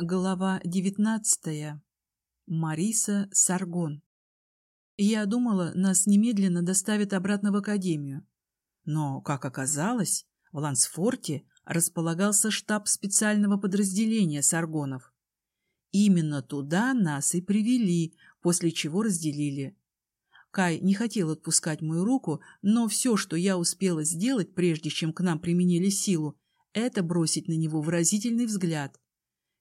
Глава девятнадцатая. Мариса Саргон. Я думала, нас немедленно доставят обратно в академию. Но, как оказалось, в Лансфорте располагался штаб специального подразделения Саргонов. Именно туда нас и привели, после чего разделили. Кай не хотел отпускать мою руку, но все, что я успела сделать, прежде чем к нам применили силу, это бросить на него выразительный взгляд.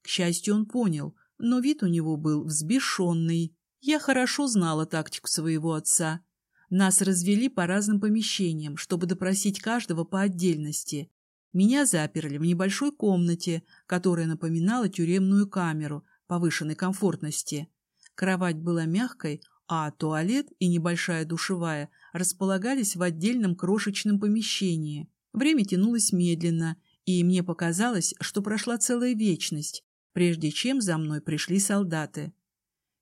К счастью, он понял, но вид у него был взбешенный. Я хорошо знала тактику своего отца. Нас развели по разным помещениям, чтобы допросить каждого по отдельности. Меня заперли в небольшой комнате, которая напоминала тюремную камеру повышенной комфортности. Кровать была мягкой, а туалет и небольшая душевая располагались в отдельном крошечном помещении. Время тянулось медленно, и мне показалось, что прошла целая вечность, прежде чем за мной пришли солдаты.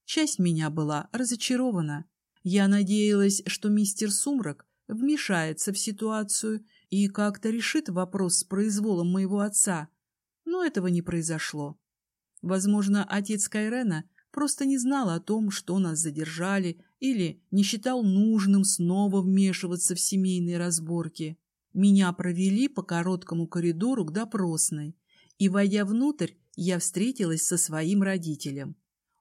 Часть меня была разочарована. Я надеялась, что мистер Сумрак вмешается в ситуацию и как-то решит вопрос с произволом моего отца, но этого не произошло. Возможно, отец Кайрена просто не знал о том, что нас задержали, или не считал нужным снова вмешиваться в семейные разборки. Меня провели по короткому коридору к допросной, и, войдя внутрь, я встретилась со своим родителем.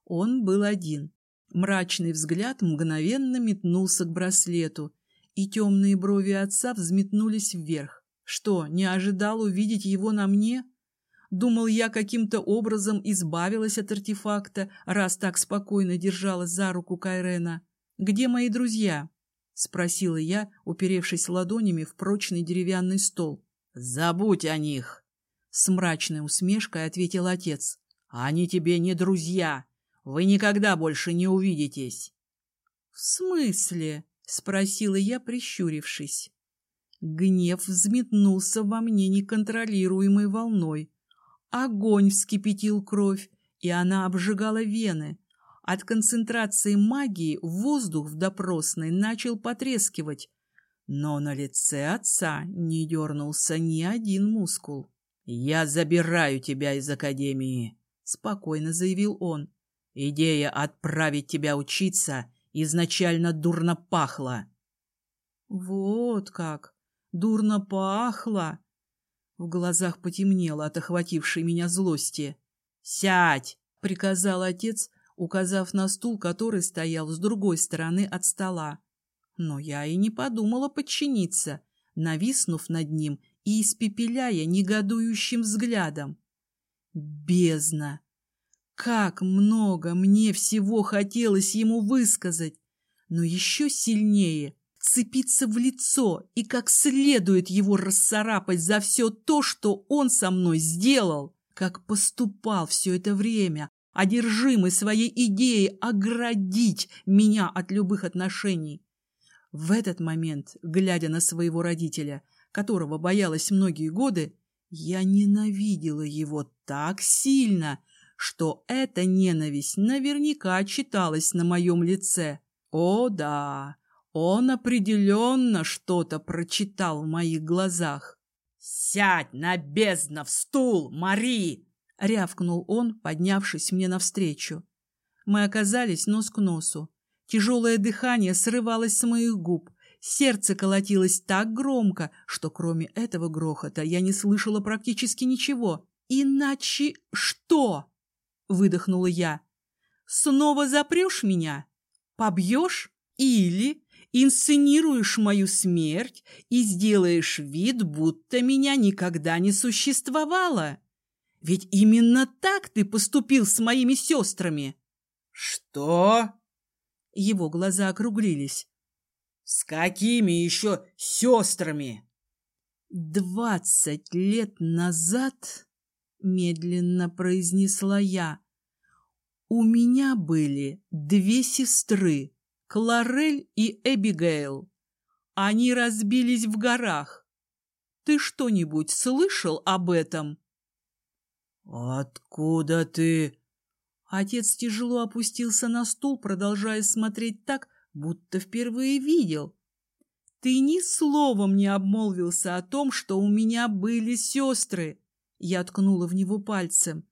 Он был один. Мрачный взгляд мгновенно метнулся к браслету, и темные брови отца взметнулись вверх. Что, не ожидал увидеть его на мне? Думал, я каким-то образом избавилась от артефакта, раз так спокойно держалась за руку Кайрена. «Где мои друзья?» — спросила я, уперевшись ладонями в прочный деревянный стол. «Забудь о них!» — с мрачной усмешкой ответил отец. «Они тебе не друзья. Вы никогда больше не увидитесь». «В смысле?» — спросила я, прищурившись. Гнев взметнулся во мне неконтролируемой волной. Огонь вскипятил кровь, и она обжигала вены. От концентрации магии воздух в допросной начал потрескивать, но на лице отца не дернулся ни один мускул. «Я забираю тебя из академии», — спокойно заявил он. «Идея отправить тебя учиться изначально дурно пахла». «Вот как! Дурно пахло!» В глазах потемнело от охватившей меня злости. «Сядь!» — приказал отец, указав на стул, который стоял с другой стороны от стола. Но я и не подумала подчиниться, нависнув над ним и испепеляя негодующим взглядом. Бездна! Как много мне всего хотелось ему высказать, но еще сильнее цепиться в лицо и как следует его расцарапать за все то, что он со мной сделал, как поступал все это время, одержимый своей идеей оградить меня от любых отношений. В этот момент, глядя на своего родителя, которого боялась многие годы, я ненавидела его так сильно, что эта ненависть наверняка читалась на моем лице. О да, он определенно что-то прочитал в моих глазах. «Сядь на бездна в стул, Мари!» — рявкнул он, поднявшись мне навстречу. Мы оказались нос к носу. Тяжелое дыхание срывалось с моих губ. Сердце колотилось так громко, что кроме этого грохота я не слышала практически ничего. «Иначе что?» — выдохнула я. «Снова запрешь меня? Побьешь? Или инсценируешь мою смерть и сделаешь вид, будто меня никогда не существовало. Ведь именно так ты поступил с моими сестрами. Что? Его глаза округлились. С какими еще сестрами? Двадцать лет назад, медленно произнесла я, у меня были две сестры. Кларель и Эбигейл. Они разбились в горах. Ты что-нибудь слышал об этом? Откуда ты? Отец тяжело опустился на стул, продолжая смотреть так, будто впервые видел. Ты ни словом не обмолвился о том, что у меня были сестры. Я ткнула в него пальцем.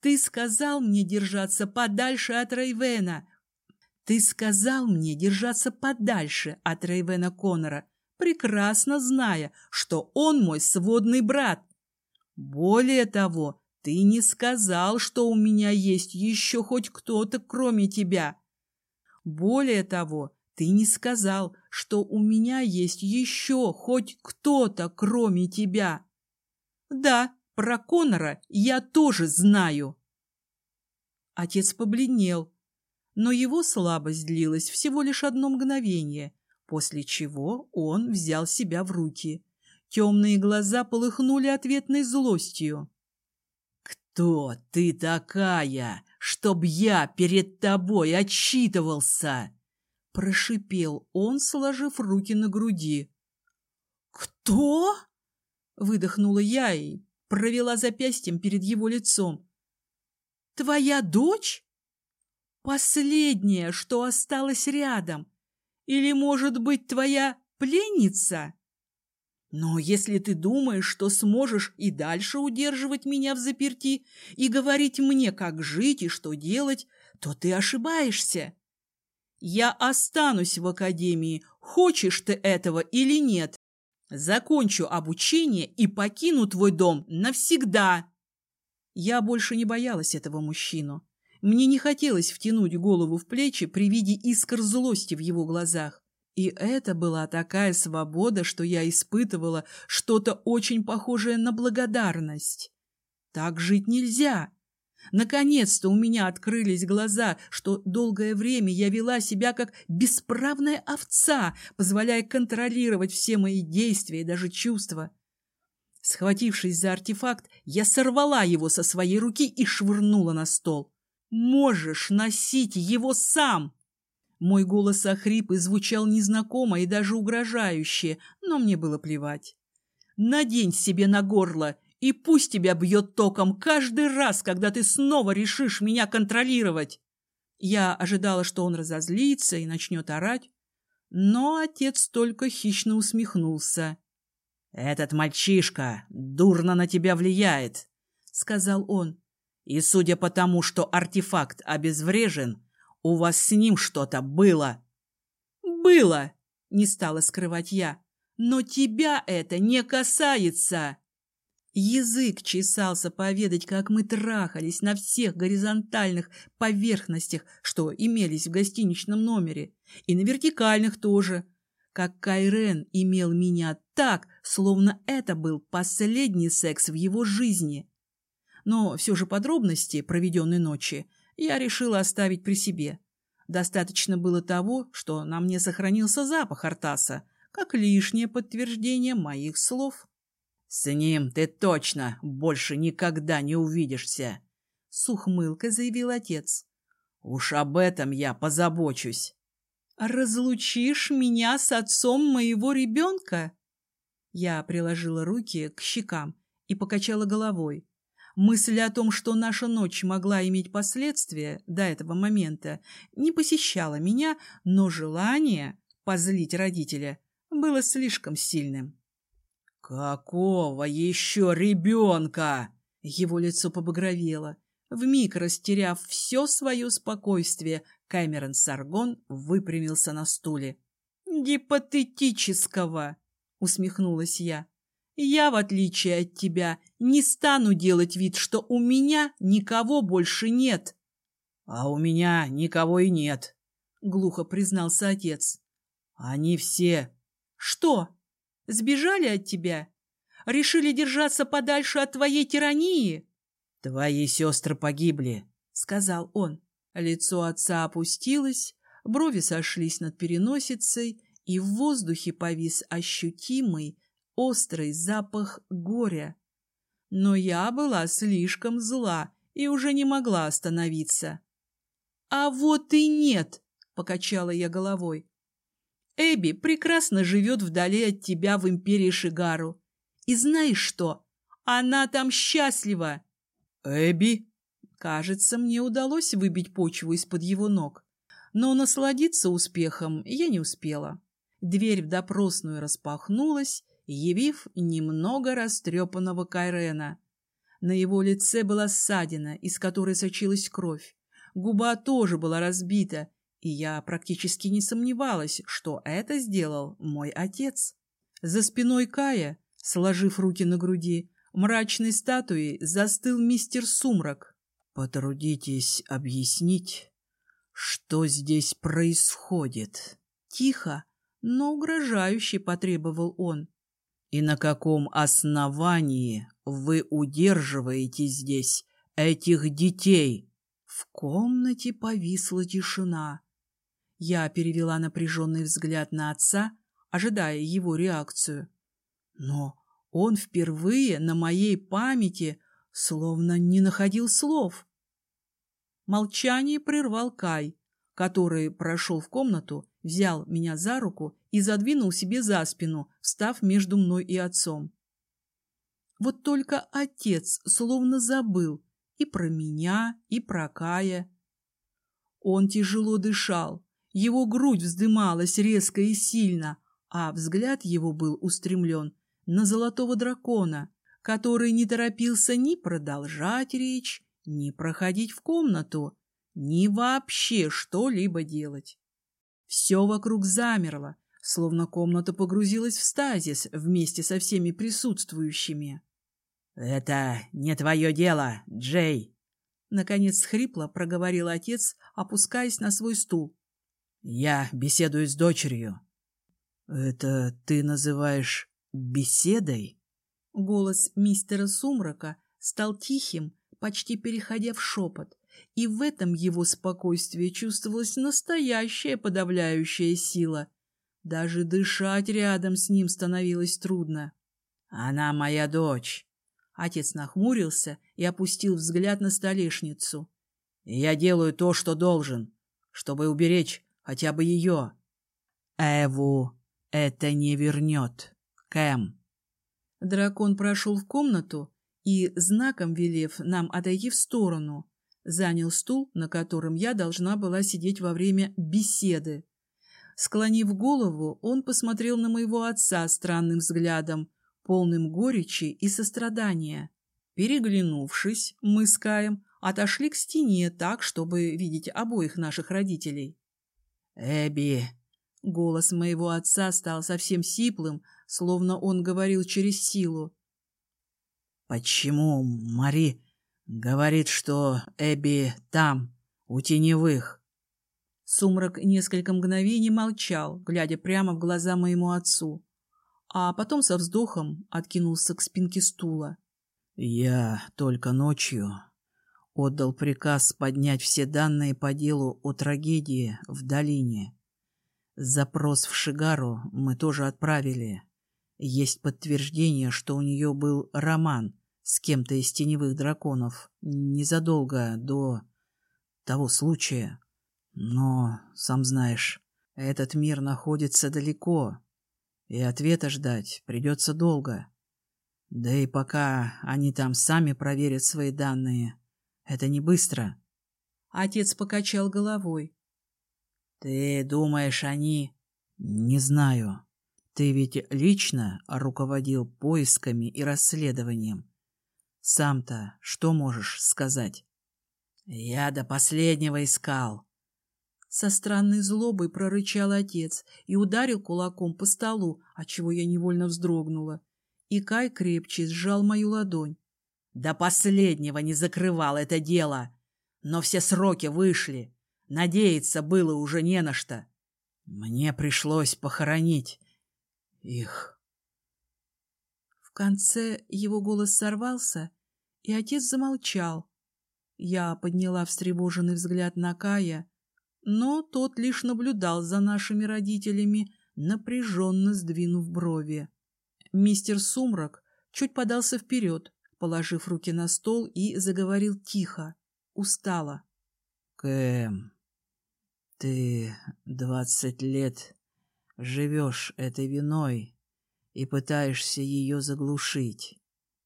Ты сказал мне держаться подальше от Рейвена. Ты сказал мне держаться подальше от Рейвена Коннора, прекрасно зная, что он мой сводный брат. Более того, ты не сказал, что у меня есть еще хоть кто-то, кроме тебя. Более того, ты не сказал, что у меня есть еще хоть кто-то, кроме тебя. Да, про Конора я тоже знаю. Отец побледнел, но его слабость длилась всего лишь одно мгновение, после чего он взял себя в руки. Темные глаза полыхнули ответной злостью. «Кто ты такая, чтоб я перед тобой отчитывался?» Прошипел он, сложив руки на груди. «Кто?» — выдохнула я и провела запястьем перед его лицом. «Твоя дочь? Последняя, что осталась рядом? Или, может быть, твоя пленница?» Но если ты думаешь, что сможешь и дальше удерживать меня в заперти и говорить мне, как жить и что делать, то ты ошибаешься. Я останусь в академии, хочешь ты этого или нет. Закончу обучение и покину твой дом навсегда. Я больше не боялась этого мужчину. Мне не хотелось втянуть голову в плечи при виде искр злости в его глазах. И это была такая свобода, что я испытывала что-то очень похожее на благодарность. Так жить нельзя. Наконец-то у меня открылись глаза, что долгое время я вела себя как бесправная овца, позволяя контролировать все мои действия и даже чувства. Схватившись за артефакт, я сорвала его со своей руки и швырнула на стол. «Можешь носить его сам!» Мой голос охрип и звучал незнакомо и даже угрожающе, но мне было плевать. «Надень себе на горло, и пусть тебя бьет током каждый раз, когда ты снова решишь меня контролировать!» Я ожидала, что он разозлится и начнет орать, но отец только хищно усмехнулся. «Этот мальчишка дурно на тебя влияет», — сказал он. «И судя по тому, что артефакт обезврежен, у вас с ним что-то было. Было, не стала скрывать я. Но тебя это не касается. Язык чесался поведать, как мы трахались на всех горизонтальных поверхностях, что имелись в гостиничном номере, и на вертикальных тоже. Как Кайрен имел меня так, словно это был последний секс в его жизни. Но все же подробности проведенной ночи я решила оставить при себе. Достаточно было того, что на мне сохранился запах Артаса, как лишнее подтверждение моих слов. «С ним ты точно больше никогда не увидишься», — с ухмылкой заявил отец. «Уж об этом я позабочусь». «Разлучишь меня с отцом моего ребенка?» Я приложила руки к щекам и покачала головой. Мысль о том, что наша ночь могла иметь последствия до этого момента, не посещала меня, но желание позлить родителя было слишком сильным. «Какого еще ребенка?» Его лицо побагровело. Вмиг растеряв все свое спокойствие, Кэмерон Саргон выпрямился на стуле. «Гипотетического!» — усмехнулась я. Я, в отличие от тебя, не стану делать вид, что у меня никого больше нет. — А у меня никого и нет, — глухо признался отец. — Они все... — Что, сбежали от тебя? Решили держаться подальше от твоей тирании? — Твои сестры погибли, — сказал он. Лицо отца опустилось, брови сошлись над переносицей, и в воздухе повис ощутимый, острый запах горя. Но я была слишком зла и уже не могла остановиться. «А вот и нет!» — покачала я головой. «Эбби прекрасно живет вдали от тебя в империи Шигару. И знаешь что? Она там счастлива!» «Эбби?» Кажется, мне удалось выбить почву из-под его ног. Но насладиться успехом я не успела. Дверь в допросную распахнулась, явив немного растрепанного Кайрена. На его лице была ссадина, из которой сочилась кровь. Губа тоже была разбита, и я практически не сомневалась, что это сделал мой отец. За спиной Кая, сложив руки на груди, мрачной статуей застыл мистер Сумрак. «Потрудитесь объяснить, что здесь происходит?» Тихо, но угрожающе потребовал он. «И на каком основании вы удерживаете здесь этих детей?» В комнате повисла тишина. Я перевела напряженный взгляд на отца, ожидая его реакцию. Но он впервые на моей памяти словно не находил слов. Молчание прервал Кай, который прошел в комнату, взял меня за руку и задвинул себе за спину, встав между мной и отцом. Вот только отец словно забыл и про меня, и про Кая. Он тяжело дышал, его грудь вздымалась резко и сильно, а взгляд его был устремлен на золотого дракона, который не торопился ни продолжать речь, ни проходить в комнату, ни вообще что-либо делать. Все вокруг замерло, словно комната погрузилась в стазис вместе со всеми присутствующими. — Это не твое дело, Джей! — наконец хрипло проговорил отец, опускаясь на свой стул. — Я беседую с дочерью. — Это ты называешь беседой? Голос мистера Сумрака стал тихим, почти переходя в шепот, и в этом его спокойствии чувствовалась настоящая подавляющая сила. Даже дышать рядом с ним становилось трудно. «Она моя дочь!» Отец нахмурился и опустил взгляд на столешницу. «Я делаю то, что должен, чтобы уберечь хотя бы ее. Эву это не вернет. Кэм. Дракон прошел в комнату и, знаком велев нам отойти в сторону, занял стул, на котором я должна была сидеть во время беседы. Склонив голову, он посмотрел на моего отца странным взглядом, полным горечи и сострадания. Переглянувшись, мы с Каем отошли к стене так, чтобы видеть обоих наших родителей. «Эбби!» Голос моего отца стал совсем сиплым, словно он говорил через силу. «Почему Мари говорит, что Эбби там, у теневых?» Сумрак несколько мгновений молчал, глядя прямо в глаза моему отцу, а потом со вздохом откинулся к спинке стула. «Я только ночью отдал приказ поднять все данные по делу о трагедии в долине. Запрос в Шигару мы тоже отправили. Есть подтверждение, что у нее был роман с кем-то из теневых драконов незадолго до того случая. Но, сам знаешь, этот мир находится далеко, и ответа ждать придется долго. Да и пока они там сами проверят свои данные, это не быстро. Отец покачал головой. Ты думаешь, они... Не знаю. Ты ведь лично руководил поисками и расследованием. Сам-то что можешь сказать? Я до последнего искал. Со странной злобой прорычал отец и ударил кулаком по столу, отчего я невольно вздрогнула. И Кай крепче сжал мою ладонь. До последнего не закрывал это дело. Но все сроки вышли. Надеяться было уже не на что. Мне пришлось похоронить их. В конце его голос сорвался, и отец замолчал. Я подняла встревоженный взгляд на Кая, но тот лишь наблюдал за нашими родителями, напряженно сдвинув брови. Мистер Сумрак чуть подался вперед, положив руки на стол и заговорил тихо, устало. «Кэм, ты двадцать лет живешь этой виной и пытаешься ее заглушить.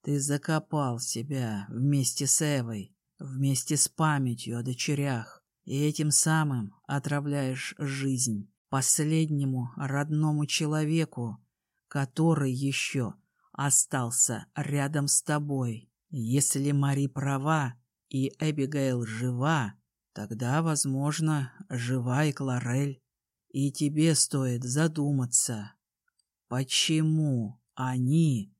Ты закопал себя вместе с Эвой, вместе с памятью о дочерях, и этим самым отравляешь жизнь последнему родному человеку, который еще остался рядом с тобой. Если Мари права и Эбигейл жива, тогда, возможно, жива и Кларель. И тебе стоит задуматься, почему они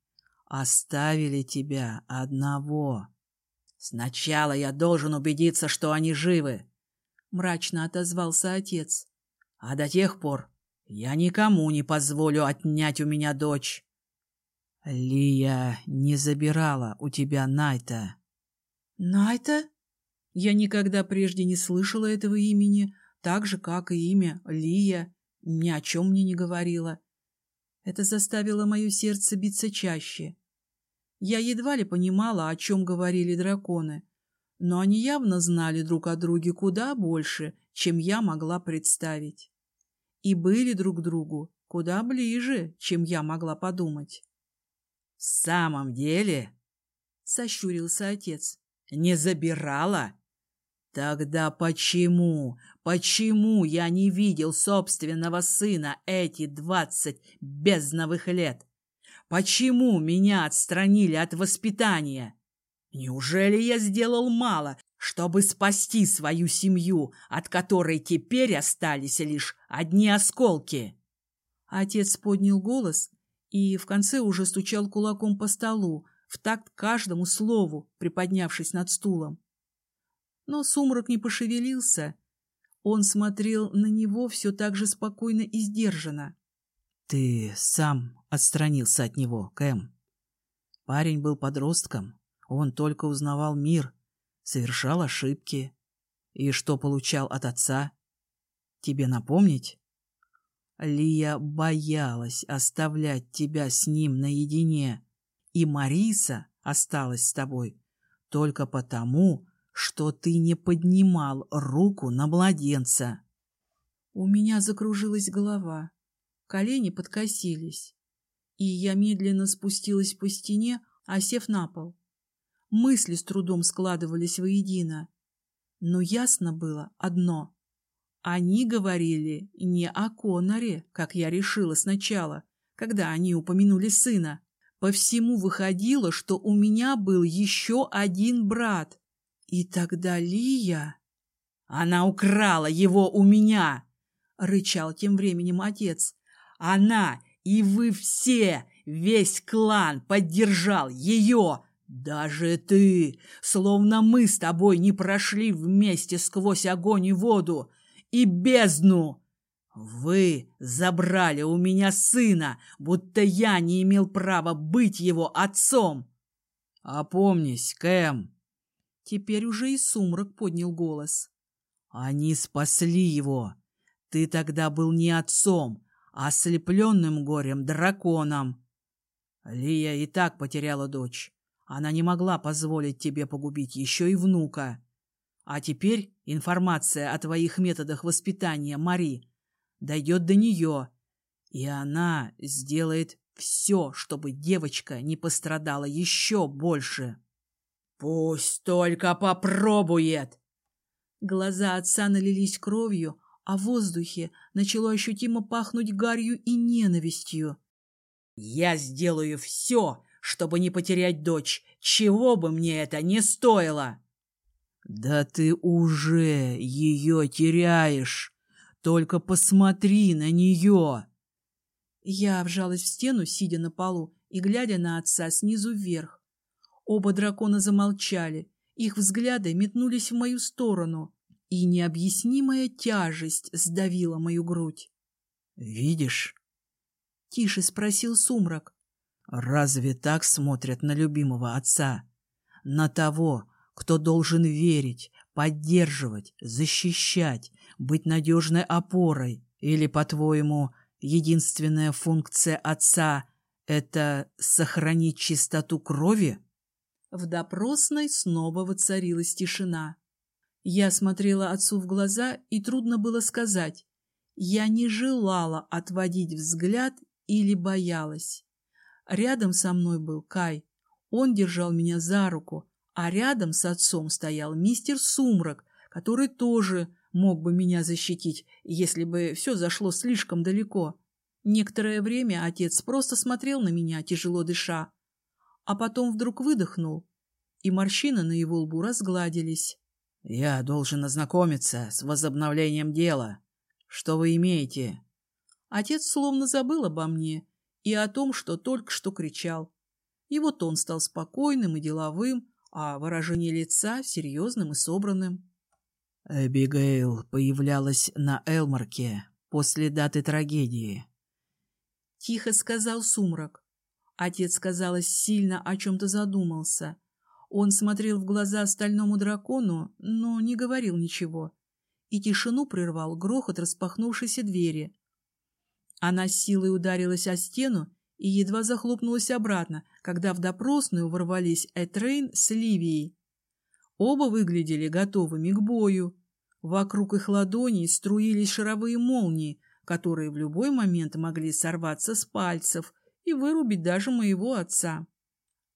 оставили тебя одного. Сначала я должен убедиться, что они живы, — мрачно отозвался отец. А до тех пор я никому не позволю отнять у меня дочь. Лия не забирала у тебя Найта. Найта? Я никогда прежде не слышала этого имени, так же, как и имя Лия, ни о чем мне не говорила. Это заставило мое сердце биться чаще. Я едва ли понимала, о чем говорили драконы, но они явно знали друг о друге куда больше, чем я могла представить. И были друг другу куда ближе, чем я могла подумать. — В самом деле? — сощурился отец. — Не забирала? Тогда почему, почему я не видел собственного сына эти двадцать бездновых лет? Почему меня отстранили от воспитания? Неужели я сделал мало, чтобы спасти свою семью, от которой теперь остались лишь одни осколки? Отец поднял голос и в конце уже стучал кулаком по столу, в такт каждому слову, приподнявшись над стулом. Но сумрак не пошевелился. Он смотрел на него все так же спокойно и сдержанно. — Ты сам отстранился от него, Кэм. Парень был подростком, он только узнавал мир, совершал ошибки. И что получал от отца? Тебе напомнить? Лия боялась оставлять тебя с ним наедине, и Мариса осталась с тобой только потому, что ты не поднимал руку на младенца. У меня закружилась голова, колени подкосились, и я медленно спустилась по стене, осев на пол. Мысли с трудом складывались воедино, но ясно было одно — они говорили не о Коноре, как я решила сначала, когда они упомянули сына. По всему выходило, что у меня был еще один брат. И тогда Лия... «Она украла его у меня!» — рычал тем временем отец. «Она и вы все, весь клан поддержал ее, даже ты, словно мы с тобой не прошли вместе сквозь огонь и воду, и бездну. Вы забрали у меня сына, будто я не имел права быть его отцом. Опомнись, Кэм. Теперь уже и сумрак поднял голос. Они спасли его. Ты тогда был не отцом, а ослепленным горем драконом. Лия и так потеряла дочь. Она не могла позволить тебе погубить еще и внука. А теперь информация о твоих методах воспитания Мари дойдет до нее, и она сделает все, чтобы девочка не пострадала еще больше. Пусть только попробует! Глаза отца налились кровью, а в воздухе начало ощутимо пахнуть гарью и ненавистью. «Я сделаю все, чтобы не потерять дочь, чего бы мне это ни стоило!» «Да ты уже ее теряешь! Только посмотри на нее!» Я вжалась в стену, сидя на полу и глядя на отца снизу вверх. Оба дракона замолчали, их взгляды метнулись в мою сторону, и необъяснимая тяжесть сдавила мою грудь. «Видишь?» — тише спросил сумрак. «Разве так смотрят на любимого отца? На того, кто должен верить, поддерживать, защищать, быть надежной опорой? Или, по-твоему, единственная функция отца — это сохранить чистоту крови? В допросной снова воцарилась тишина. Я смотрела отцу в глаза, и трудно было сказать. Я не желала отводить взгляд или боялась. Рядом со мной был Кай. Он держал меня за руку, а рядом с отцом стоял мистер Сумрак, который тоже мог бы меня защитить, если бы все зашло слишком далеко. Некоторое время отец просто смотрел на меня, тяжело дыша, а потом вдруг выдохнул и морщины на его лбу разгладились. «Я должен ознакомиться с возобновлением дела. Что вы имеете?» Отец словно забыл обо мне и о том, что только что кричал. Его тон стал спокойным и деловым, а выражение лица серьезным и собранным. Эбигейл появлялась на Элмарке после даты трагедии. Тихо сказал сумрак. Отец, казалось, сильно о чем-то задумался. Он смотрел в глаза стальному дракону, но не говорил ничего. И тишину прервал грохот распахнувшейся двери. Она силой ударилась о стену и едва захлопнулась обратно, когда в допросную ворвались Этрейн с Ливией. Оба выглядели готовыми к бою. Вокруг их ладоней струились шаровые молнии, которые в любой момент могли сорваться с пальцев и вырубить даже моего отца.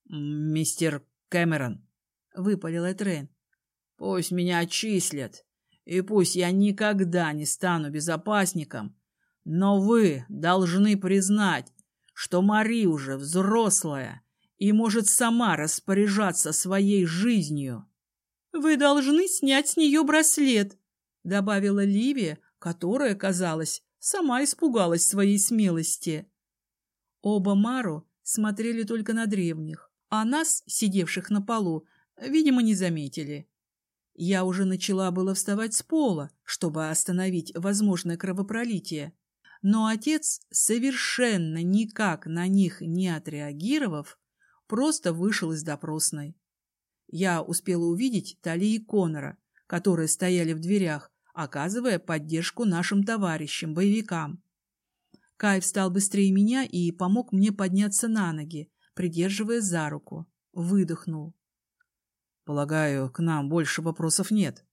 «Мистер Кэмерон», — выпалил Этрейн, — «пусть меня отчислят, и пусть я никогда не стану безопасником, но вы должны признать, что Мари уже взрослая и может сама распоряжаться своей жизнью. «Вы должны снять с нее браслет», — добавила Ливия, которая, казалось, сама испугалась своей смелости. Оба Мару смотрели только на древних, а нас, сидевших на полу, видимо, не заметили. Я уже начала было вставать с пола, чтобы остановить возможное кровопролитие, но отец, совершенно никак на них не отреагировав, просто вышел из допросной. Я успела увидеть Тали и Конора, которые стояли в дверях, оказывая поддержку нашим товарищам, боевикам. Кай встал быстрее меня и помог мне подняться на ноги, придерживая за руку. Выдохнул. «Полагаю, к нам больше вопросов нет».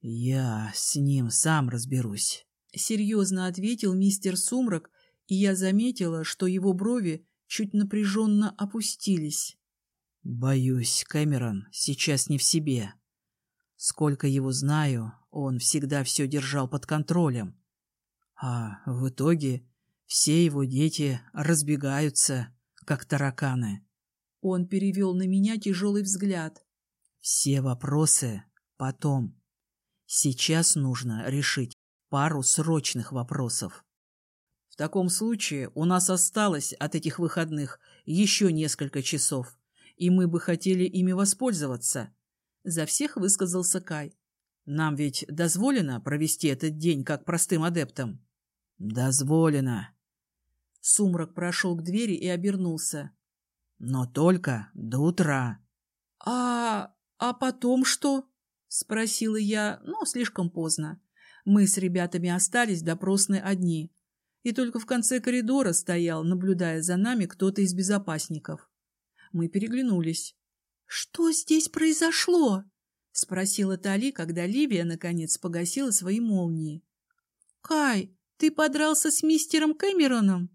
«Я с ним сам разберусь». — серьезно ответил мистер Сумрак, и я заметила, что его брови чуть напряженно опустились. «Боюсь, Кэмерон сейчас не в себе. Сколько его знаю, он всегда все держал под контролем. А в итоге все его дети разбегаются, как тараканы». Он перевел на меня тяжелый взгляд. «Все вопросы потом. Сейчас нужно решить пару срочных вопросов. В таком случае у нас осталось от этих выходных еще несколько часов, и мы бы хотели ими воспользоваться. За всех высказался Кай. Нам ведь дозволено провести этот день как простым адептам? Дозволено. Сумрак прошел к двери и обернулся. Но только до утра. А... а потом что? Спросила я, но слишком поздно. Мы с ребятами остались допросны одни. И только в конце коридора стоял, наблюдая за нами, кто-то из безопасников. Мы переглянулись. «Что здесь произошло?» — спросила Тали, когда Ливия, наконец, погасила свои молнии. «Кай, ты подрался с мистером Кэмероном?»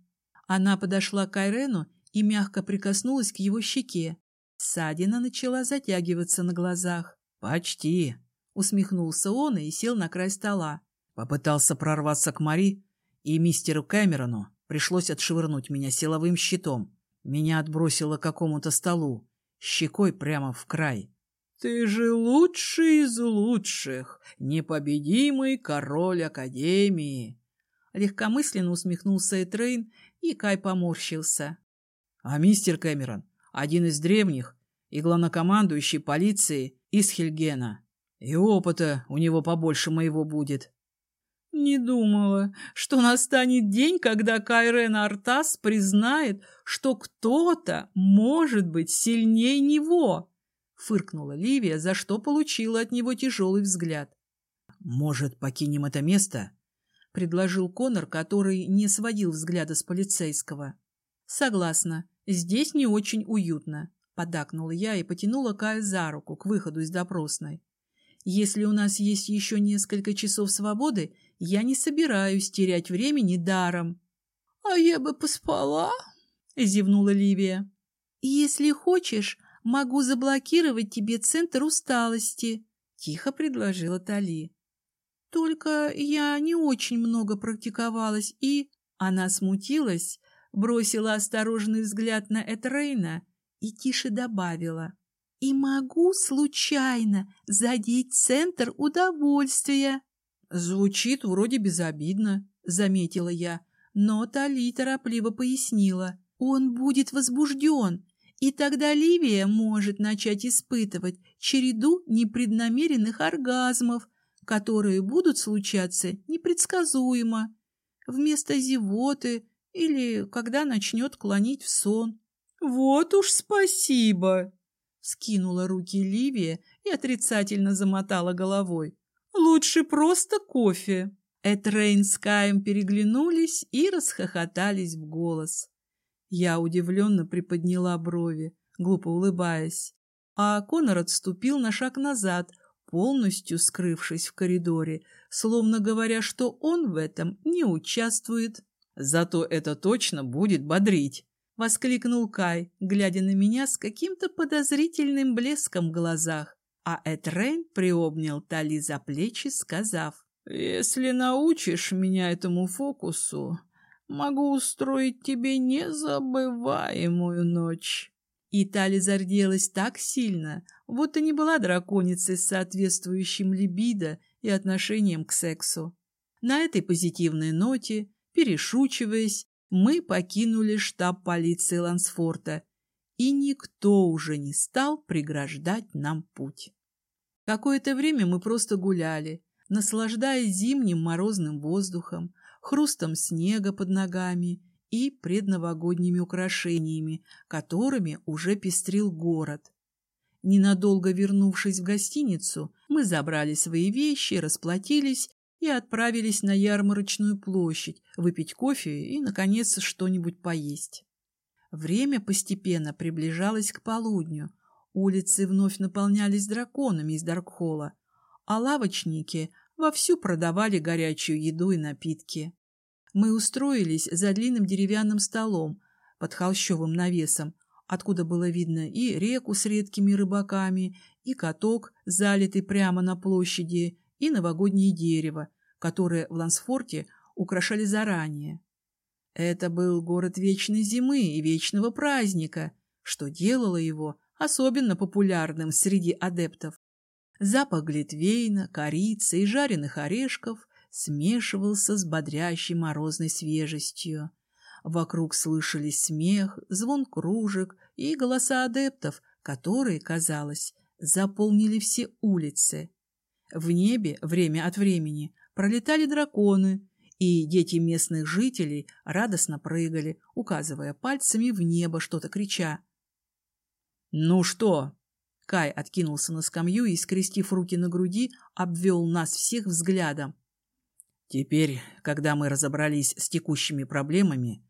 Она подошла к Айрену и мягко прикоснулась к его щеке. Ссадина начала затягиваться на глазах. «Почти», Усмехнулся он и сел на край стола. Попытался прорваться к Мари, и мистеру Кэмерону пришлось отшвырнуть меня силовым щитом. Меня отбросило к какому-то столу, щекой прямо в край. «Ты же лучший из лучших, непобедимый король Академии!» Легкомысленно усмехнулся Этрейн, и Кай поморщился. «А мистер Кэмерон — один из древних и главнокомандующий полиции из Хельгена. И опыта у него побольше моего будет. Не думала, что настанет день, когда Кайрен Артас признает, что кто-то может быть сильнее него. Фыркнула Ливия, за что получила от него тяжелый взгляд. «Может, покинем это место?» — предложил Конор, который не сводил взгляда с полицейского. «Согласна. Здесь не очень уютно», — подакнула я и потянула Кая за руку к выходу из допросной. Если у нас есть еще несколько часов свободы, я не собираюсь терять времени даром. — А я бы поспала, — зевнула Ливия. — Если хочешь, могу заблокировать тебе центр усталости, — тихо предложила Тали. — Только я не очень много практиковалась, и... Она смутилась, бросила осторожный взгляд на Этрейна и тише добавила. И могу случайно задеть центр удовольствия. Звучит вроде безобидно, заметила я, но Тали торопливо пояснила. Он будет возбужден, и тогда Ливия может начать испытывать череду непреднамеренных оргазмов, которые будут случаться непредсказуемо, вместо зевоты или когда начнет клонить в сон. — Вот уж спасибо! — скинула руки Ливия и отрицательно замотала головой. — Лучше просто кофе. Этрейн с Каем переглянулись и расхохотались в голос. Я удивленно приподняла брови, глупо улыбаясь, а Конор отступил на шаг назад, полностью скрывшись в коридоре, словно говоря, что он в этом не участвует. «Зато это точно будет бодрить!» — воскликнул Кай, глядя на меня с каким-то подозрительным блеском в глазах. А Этрейн приобнял Тали за плечи, сказав, «Если научишь меня этому фокусу, могу устроить тебе незабываемую ночь». И Тали зарделась так сильно, будто не была драконицей с соответствующим либидо и отношением к сексу. На этой позитивной ноте, перешучиваясь, мы покинули штаб полиции Лансфорта, и никто уже не стал преграждать нам путь. Какое-то время мы просто гуляли, наслаждаясь зимним морозным воздухом, хрустом снега под ногами и предновогодними украшениями, которыми уже пестрил город. Ненадолго вернувшись в гостиницу, мы забрали свои вещи, расплатились и отправились на ярмарочную площадь выпить кофе и, наконец, что-нибудь поесть. Время постепенно приближалось к полудню. Улицы вновь наполнялись драконами из Даркхола, а лавочники вовсю продавали горячую еду и напитки. Мы устроились за длинным деревянным столом под холщовым навесом, откуда было видно и реку с редкими рыбаками, и каток, залитый прямо на площади, и новогоднее дерево, которое в Лансфорте украшали заранее. Это был город вечной зимы и вечного праздника, что делало его особенно популярным среди адептов. Запах глитвейна, корицы и жареных орешков смешивался с бодрящей морозной свежестью. Вокруг слышались смех, звон кружек и голоса адептов, которые, казалось, заполнили все улицы. В небе время от времени пролетали драконы, и дети местных жителей радостно прыгали, указывая пальцами в небо, что-то крича. «Ну что, Кай откинулся на скамью и, скрестив руки на груди, обвел нас всех взглядом. Теперь, когда мы разобрались с текущими проблемами,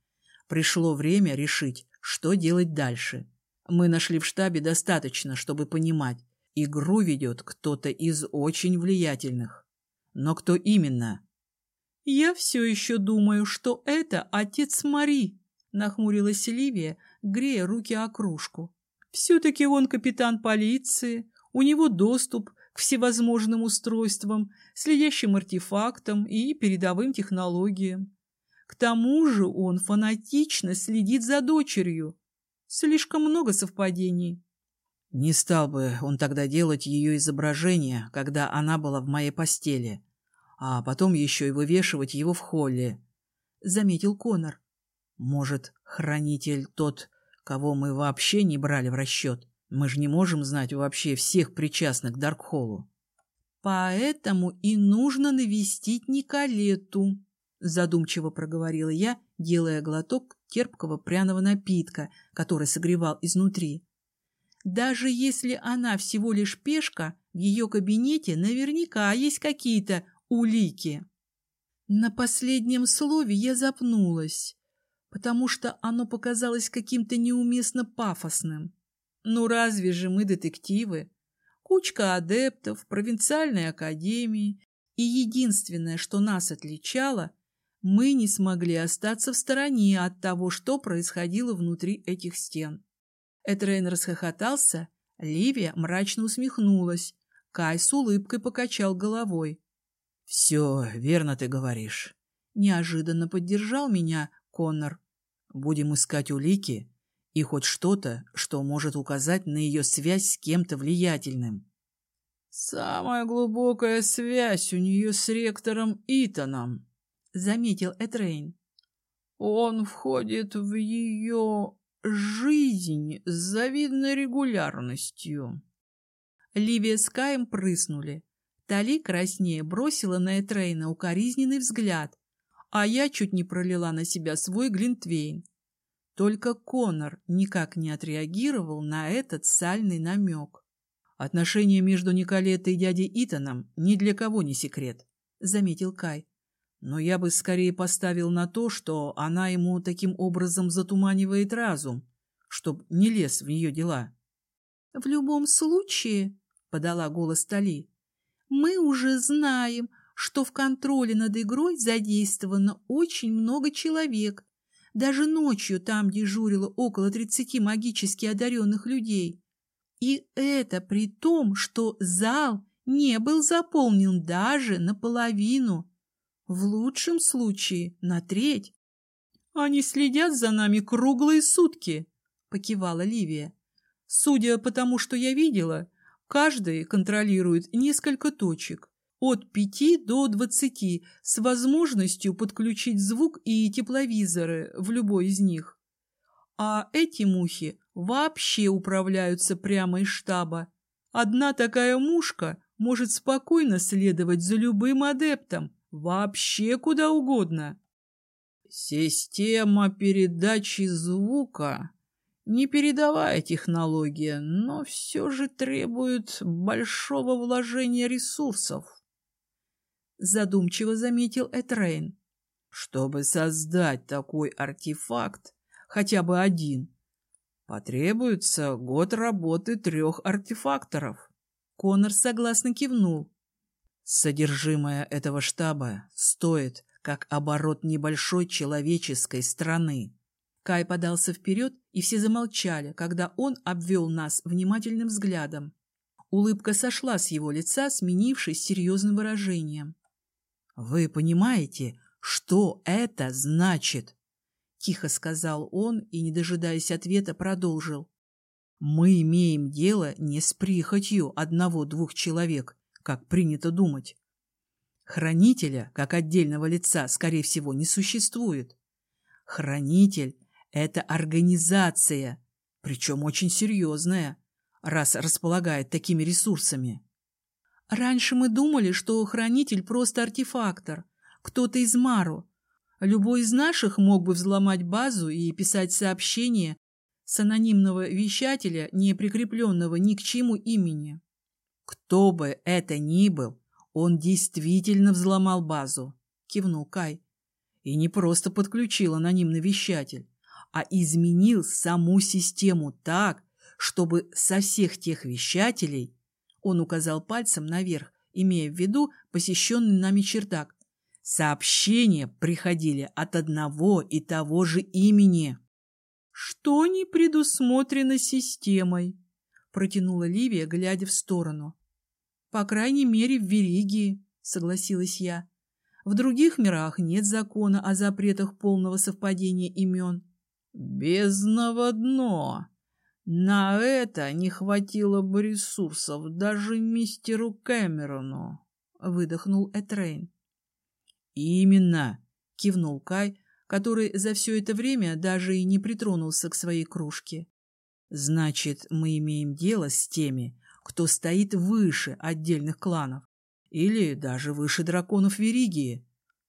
пришло время решить, что делать дальше. Мы нашли в штабе достаточно, чтобы понимать, игру ведет кто-то из очень влиятельных. Но кто именно? «Я все еще думаю, что это отец Мари», — нахмурилась Ливия, грея руки о кружку. Все-таки он капитан полиции, у него доступ к всевозможным устройствам, следящим артефактам и передовым технологиям. К тому же он фанатично следит за дочерью. Слишком много совпадений. Не стал бы он тогда делать ее изображение, когда она была в моей постели, а потом еще и вывешивать его в холле, — заметил Конор. Может, хранитель тот кого мы вообще не брали в расчет. Мы же не можем знать вообще всех причастных к Даркхоллу. Поэтому и нужно навестить Николету, задумчиво проговорила я, делая глоток терпкого пряного напитка, который согревал изнутри. Даже если она всего лишь пешка, в ее кабинете наверняка есть какие-то улики. На последнем слове я запнулась потому что оно показалось каким-то неуместно пафосным. Ну разве же мы детективы? Кучка адептов, провинциальной академии, и единственное, что нас отличало, мы не смогли остаться в стороне от того, что происходило внутри этих стен. Этрейн расхохотался, Ливия мрачно усмехнулась, Кай с улыбкой покачал головой. — Все верно ты говоришь. Неожиданно поддержал меня Коннор. Будем искать улики и хоть что-то, что может указать на ее связь с кем-то влиятельным. «Самая глубокая связь у нее с ректором Итаном», — заметил Этрейн. «Он входит в ее жизнь с завидной регулярностью». Ливия с Каем прыснули. Тали краснее бросила на Этрейна укоризненный взгляд, а я чуть не пролила на себя свой глинтвейн. Только Конор никак не отреагировал на этот сальный намек. «Отношения между Николетой и дядей Итаном ни для кого не секрет», — заметил Кай. «Но я бы скорее поставил на то, что она ему таким образом затуманивает разум, чтоб не лез в ее дела». «В любом случае», — подала голос Тали, — «мы уже знаем, что в контроле над игрой задействовано очень много человек, даже ночью там дежурило около тридцати магически одаренных людей. И это при том, что зал не был заполнен даже наполовину. В лучшем случае на треть. «Они следят за нами круглые сутки», — покивала Ливия. «Судя по тому, что я видела, каждый контролирует несколько точек от 5 до 20 с возможностью подключить звук и тепловизоры в любой из них. А эти мухи вообще управляются прямо из штаба. Одна такая мушка может спокойно следовать за любым адептом, вообще куда угодно. Система передачи звука не передовая технология, но все же требует большого вложения ресурсов задумчиво заметил Этрейн. Чтобы создать такой артефакт, хотя бы один, потребуется год работы трех артефакторов. Конор согласно кивнул. Содержимое этого штаба стоит, как оборот небольшой человеческой страны. Кай подался вперед, и все замолчали, когда он обвел нас внимательным взглядом. Улыбка сошла с его лица, сменившись серьезным выражением. «Вы понимаете, что это значит?» — тихо сказал он и, не дожидаясь ответа, продолжил. «Мы имеем дело не с прихотью одного-двух человек, как принято думать. Хранителя, как отдельного лица, скорее всего, не существует. Хранитель — это организация, причем очень серьезная, раз располагает такими ресурсами. Раньше мы думали, что хранитель просто артефактор, кто-то из Мару. Любой из наших мог бы взломать базу и писать сообщение с анонимного вещателя, не прикрепленного ни к чему имени. «Кто бы это ни был, он действительно взломал базу», — кивнул Кай. «И не просто подключил анонимный вещатель, а изменил саму систему так, чтобы со всех тех вещателей он указал пальцем наверх, имея в виду посещенный нами чердак. Сообщения приходили от одного и того же имени. «Что не предусмотрено системой?» — протянула Ливия, глядя в сторону. «По крайней мере, в Веригии», — согласилась я. «В других мирах нет закона о запретах полного совпадения имен». «Бездного дно!» На это не хватило бы ресурсов даже мистеру Кэмерону, — выдохнул Этрейн. — Именно, — кивнул Кай, который за все это время даже и не притронулся к своей кружке. — Значит, мы имеем дело с теми, кто стоит выше отдельных кланов или даже выше драконов Веригии.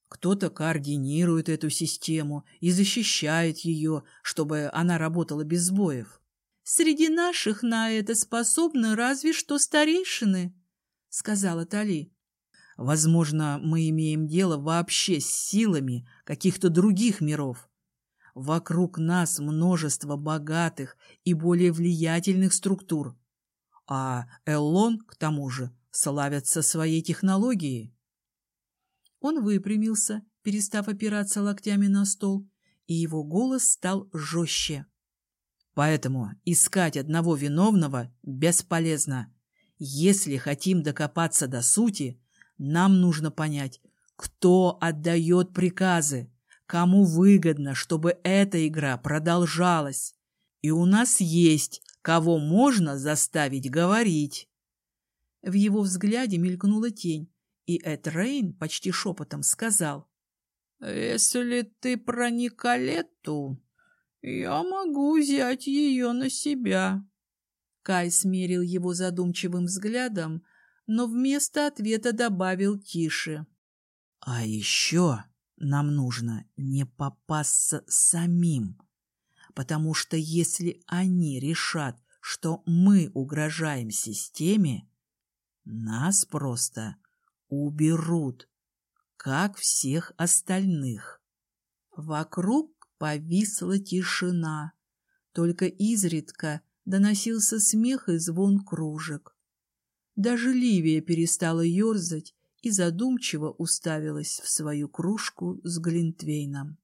Кто-то координирует эту систему и защищает ее, чтобы она работала без сбоев. Среди наших на это способны разве что старейшины, — сказала Тали. Возможно, мы имеем дело вообще с силами каких-то других миров. Вокруг нас множество богатых и более влиятельных структур. А Эллон, к тому же, славятся своей технологией. Он выпрямился, перестав опираться локтями на стол, и его голос стал жестче. Поэтому искать одного виновного бесполезно. Если хотим докопаться до сути, нам нужно понять, кто отдает приказы, кому выгодно, чтобы эта игра продолжалась. И у нас есть, кого можно заставить говорить. В его взгляде мелькнула тень, и Эд Рейн почти шепотом сказал. — Если ты про Николетту, я могу взять ее на себя. Кай смерил его задумчивым взглядом, но вместо ответа добавил тише. — А еще нам нужно не попасться самим, потому что если они решат, что мы угрожаем системе, нас просто уберут, как всех остальных. Вокруг повисла тишина, только изредка доносился смех и звон кружек. Даже Ливия перестала ерзать и задумчиво уставилась в свою кружку с Глинтвейном.